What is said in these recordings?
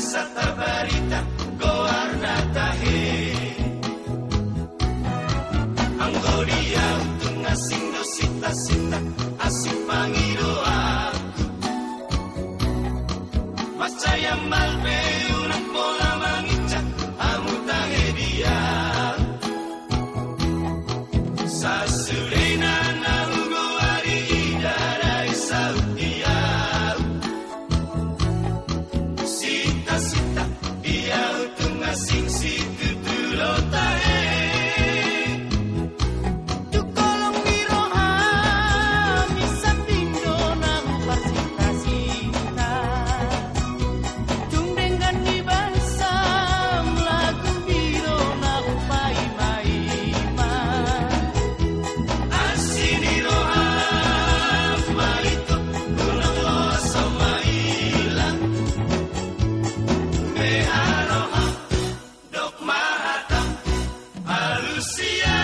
tungasata barita goarna tahe Alusia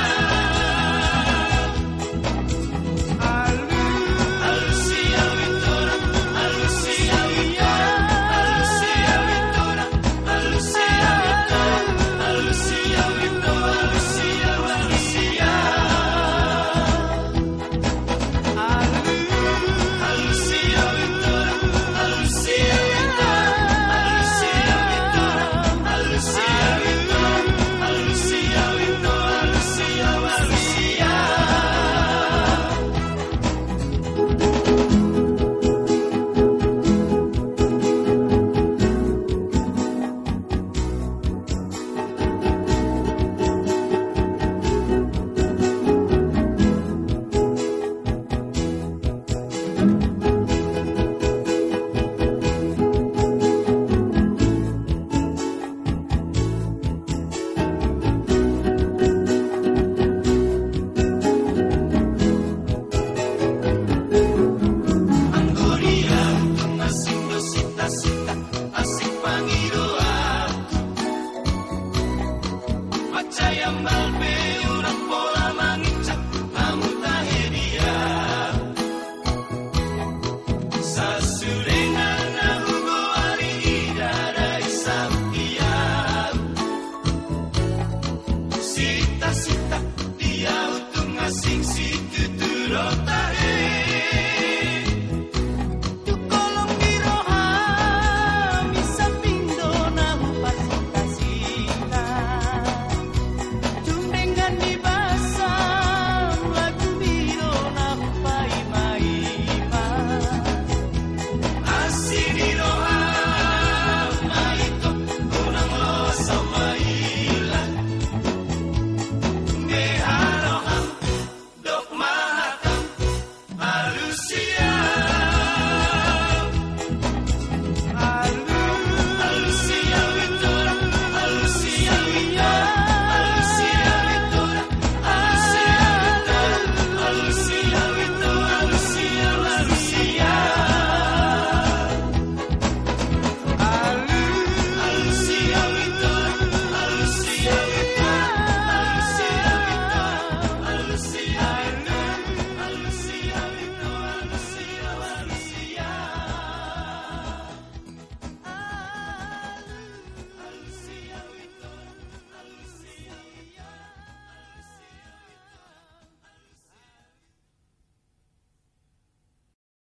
Sita-sita